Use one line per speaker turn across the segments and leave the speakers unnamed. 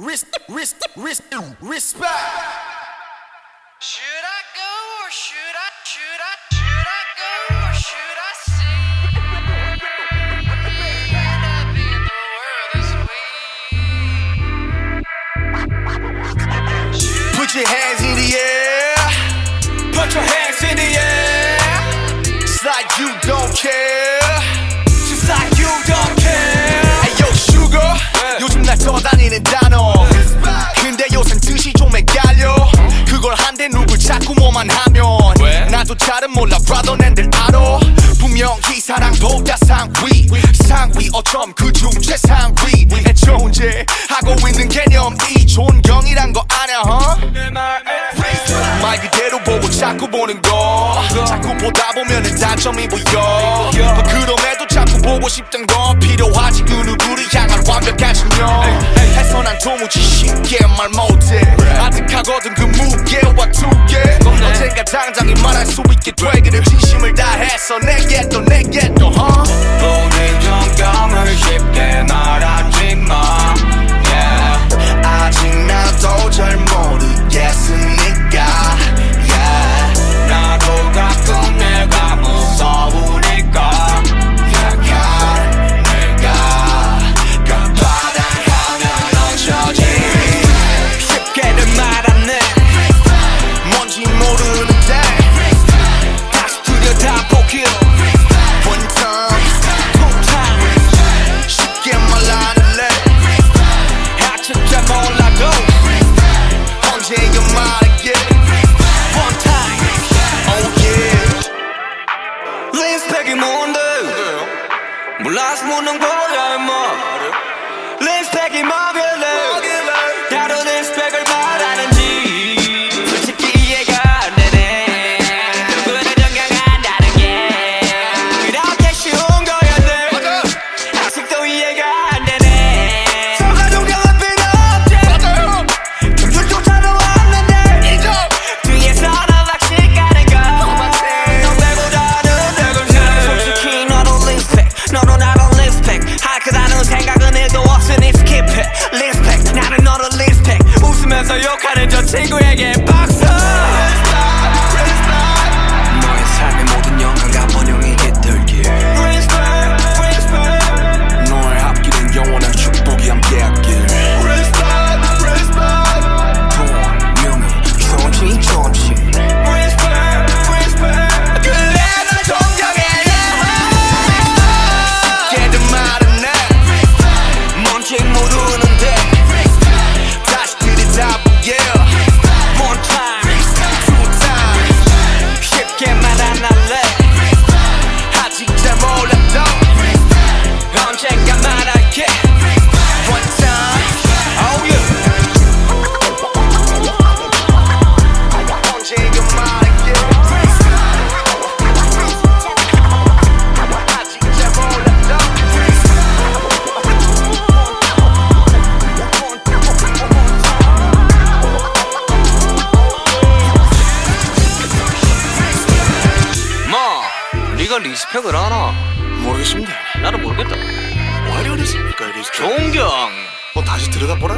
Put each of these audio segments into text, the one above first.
Res- res- res- respect.
Should I go or should I should I should I go or should I see? End up in the world this way. Should
Put your hands in the air. Put your hands in the air. It's like you don't care. Just like you don't care. Hey yo, sugar. 요즘 날 떠다니는 단어. 자꾸 뭐만 하면. 나도 잘은 몰라, brother 낸들 알아. 분명히 사랑보다 상위. 상위 어쩜 그중 최상위. 애초 혼자 하고 있는 개념이 존경이란 거 아냐, huh? 말 그대로 보고 자꾸 보는 거 자꾸 보다 보면은 단점이 보여 그럼에도 보고 싶던 건 필요하지. 그 누구를 향한 완벽한 신념. 해서 난 도무지 쉽게 말 못해. 아득하거든 그 무게와 두께. 언젠가 당장이 말할 수 있게 되기를 진심을 다해서 내게 또 내게 또 huh?
우리 정경을 쉽게 말하지 마 몰라서 묻는 거야 임마 린스펙이 욕하는 저 친구에게 네가 respect을 하나
모르겠습니다.
나도 모르겠다
뭐 하려 그랬습니까? 이리
존경
뭐 다시 들여다보라.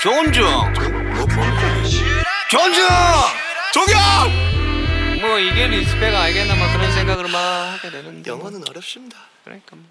존중
뭐 뭡니까? 이게?
존중
조경!
뭐 이게 respect 알겠나 막 그런 생각을 막 하게 되는데
영어는 어렵습니다.
그러니까 뭐